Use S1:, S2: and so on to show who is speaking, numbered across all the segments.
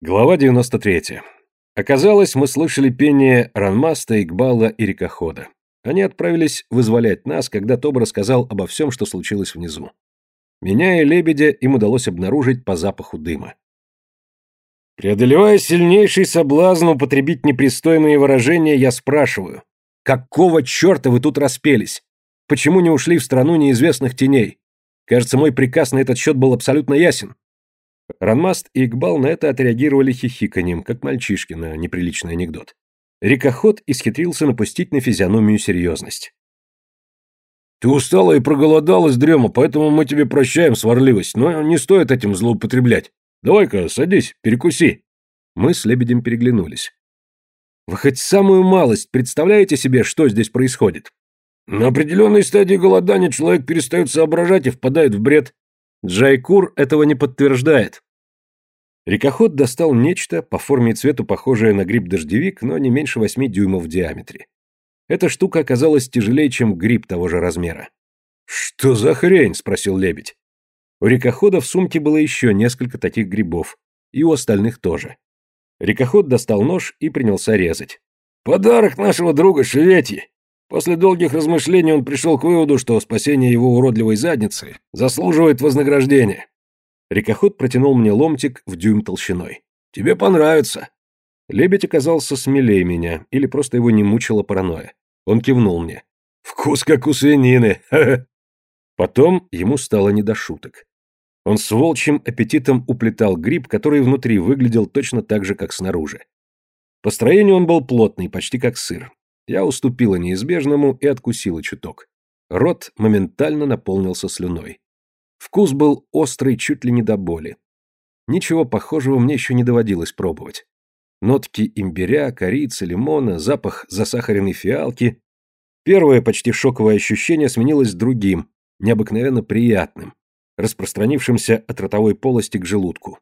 S1: Глава 93. Оказалось, мы слышали пение Ранмаста, Игбала и Рекохода. Они отправились вызволять нас, когда Тоб рассказал обо всем, что случилось внизу. Меня и лебедя им удалось обнаружить по запаху дыма. Преодолевая сильнейший соблазн употребить непристойные выражения, я спрашиваю, какого черта вы тут распелись? Почему не ушли в страну неизвестных теней? Кажется, мой приказ на этот счет был абсолютно ясен. Ранмаст и Игбал на это отреагировали хихиканьем, как мальчишки на неприличный анекдот. Рекоход исхитрился напустить на физиономию серьезность. «Ты устала и проголодалась, Дрема, поэтому мы тебе прощаем сварливость, но не стоит этим злоупотреблять. Давай-ка, садись, перекуси». Мы с Лебедем переглянулись. «Вы хоть самую малость представляете себе, что здесь происходит?» «На определенной стадии голодания человек перестает соображать и впадает в бред. Джайкур этого не подтверждает. Рекоход достал нечто, по форме и цвету похожее на гриб-дождевик, но не меньше восьми дюймов в диаметре. Эта штука оказалась тяжелее, чем гриб того же размера. «Что за хрень?» – спросил лебедь. У рекохода в сумке было еще несколько таких грибов, и у остальных тоже. Рекоход достал нож и принялся резать. «Подарок нашего друга Шеветьи!» После долгих размышлений он пришел к выводу, что спасение его уродливой задницы заслуживает вознаграждения. Рекоход протянул мне ломтик в дюйм толщиной. «Тебе понравится». Лебедь оказался смелее меня, или просто его не мучила паранойя. Он кивнул мне. «Вкус как у свинины!» Потом ему стало не до шуток. Он с волчьим аппетитом уплетал гриб, который внутри выглядел точно так же, как снаружи. По строению он был плотный, почти как сыр, я уступила неизбежному и откусила чуток. Рот моментально наполнился слюной. Вкус был острый чуть ли не до боли. Ничего похожего мне еще не доводилось пробовать. Нотки имбиря, корицы, лимона, запах засахаренной фиалки. Первое почти шоковое ощущение сменилось другим, необыкновенно приятным, распространившимся от ротовой полости к желудку.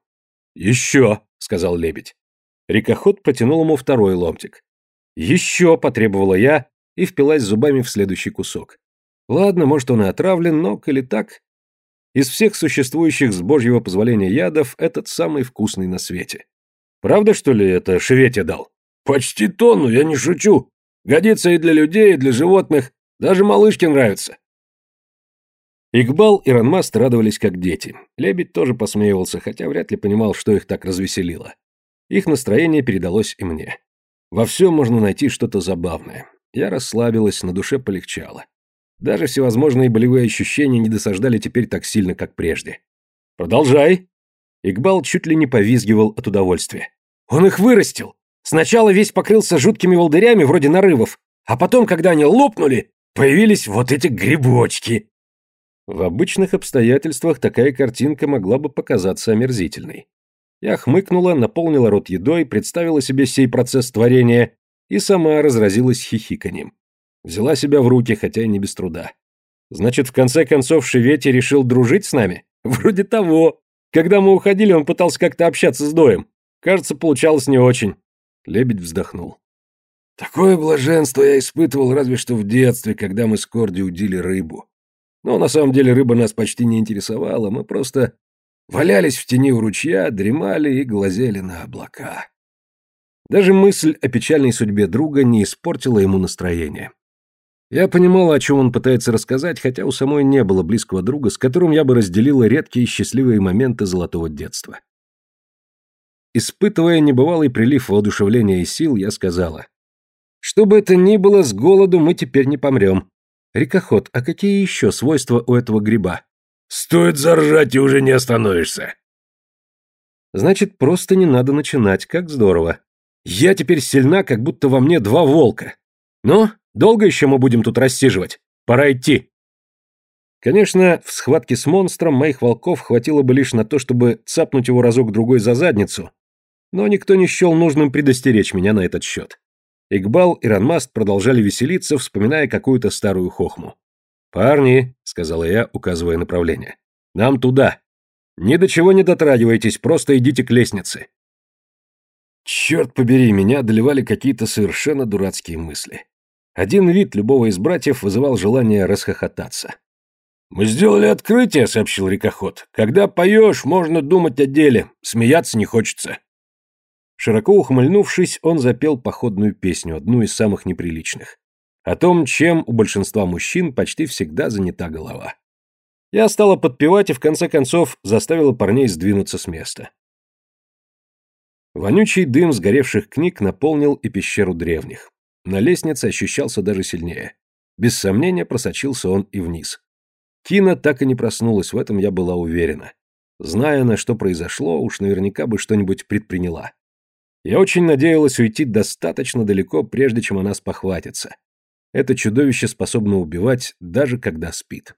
S1: «Еще!» — сказал лебедь. Рикоход протянул ему второй ломтик. «Еще!» – потребовала я и впилась зубами в следующий кусок. Ладно, может, он и отравлен, но, коли так... Из всех существующих с божьего позволения ядов этот самый вкусный на свете. Правда, что ли, это Шеветя дал? Почти тонну, я не шучу. Годится и для людей, и для животных. Даже малышке нравится. Игбал и Ранмаст радовались как дети. Лебедь тоже посмеивался, хотя вряд ли понимал, что их так развеселило. Их настроение передалось и мне. Во всем можно найти что-то забавное. Я расслабилась, на душе полегчало. Даже всевозможные болевые ощущения не досаждали теперь так сильно, как прежде. «Продолжай!» Игбал чуть ли не повизгивал от удовольствия. «Он их вырастил! Сначала весь покрылся жуткими волдырями, вроде нарывов, а потом, когда они лопнули, появились вот эти грибочки!» В обычных обстоятельствах такая картинка могла бы показаться омерзительной. Я хмыкнула, наполнила рот едой, представила себе сей процесс творения и сама разразилась хихиканьем. Взяла себя в руки, хотя и не без труда. Значит, в конце концов Шевети решил дружить с нами? Вроде того. Когда мы уходили, он пытался как-то общаться с Доем. Кажется, получалось не очень. Лебедь вздохнул. Такое блаженство я испытывал разве что в детстве, когда мы с Корди удили рыбу. Но на самом деле рыба нас почти не интересовала, мы просто Валялись в тени у ручья, дремали и глазели на облака. Даже мысль о печальной судьбе друга не испортила ему настроение. Я понимала, о чем он пытается рассказать, хотя у самой не было близкого друга, с которым я бы разделила редкие счастливые моменты золотого детства. Испытывая небывалый прилив воодушевления и сил, я сказала, «Что бы это ни было, с голоду мы теперь не помрем. Рекоход, а какие еще свойства у этого гриба?» Стоит заржать, и уже не остановишься. Значит, просто не надо начинать, как здорово. Я теперь сильна, как будто во мне два волка. Ну, долго еще мы будем тут рассиживать? Пора идти. Конечно, в схватке с монстром моих волков хватило бы лишь на то, чтобы цапнуть его разок-другой за задницу, но никто не счел нужным предостеречь меня на этот счет. Игбал и Ранмаст продолжали веселиться, вспоминая какую-то старую хохму. «Парни», — сказала я, указывая направление, — «нам туда. Ни до чего не дотрагивайтесь, просто идите к лестнице». Черт побери, меня одолевали какие-то совершенно дурацкие мысли. Один вид любого из братьев вызывал желание расхохотаться. «Мы сделали открытие», — сообщил рекоход. «Когда поешь, можно думать о деле, смеяться не хочется». Широко ухмыльнувшись, он запел походную песню, одну из самых неприличных. О том, чем у большинства мужчин почти всегда занята голова. Я стала подпевать и в конце концов заставила парней сдвинуться с места. Вонючий дым сгоревших книг наполнил и пещеру древних. На лестнице ощущался даже сильнее. Без сомнения просочился он и вниз. Кина так и не проснулась, в этом я была уверена. Зная, на что произошло, уж наверняка бы что-нибудь предприняла. Я очень надеялась уйти достаточно далеко, прежде чем она спохватится. Это чудовище способно убивать, даже когда спит.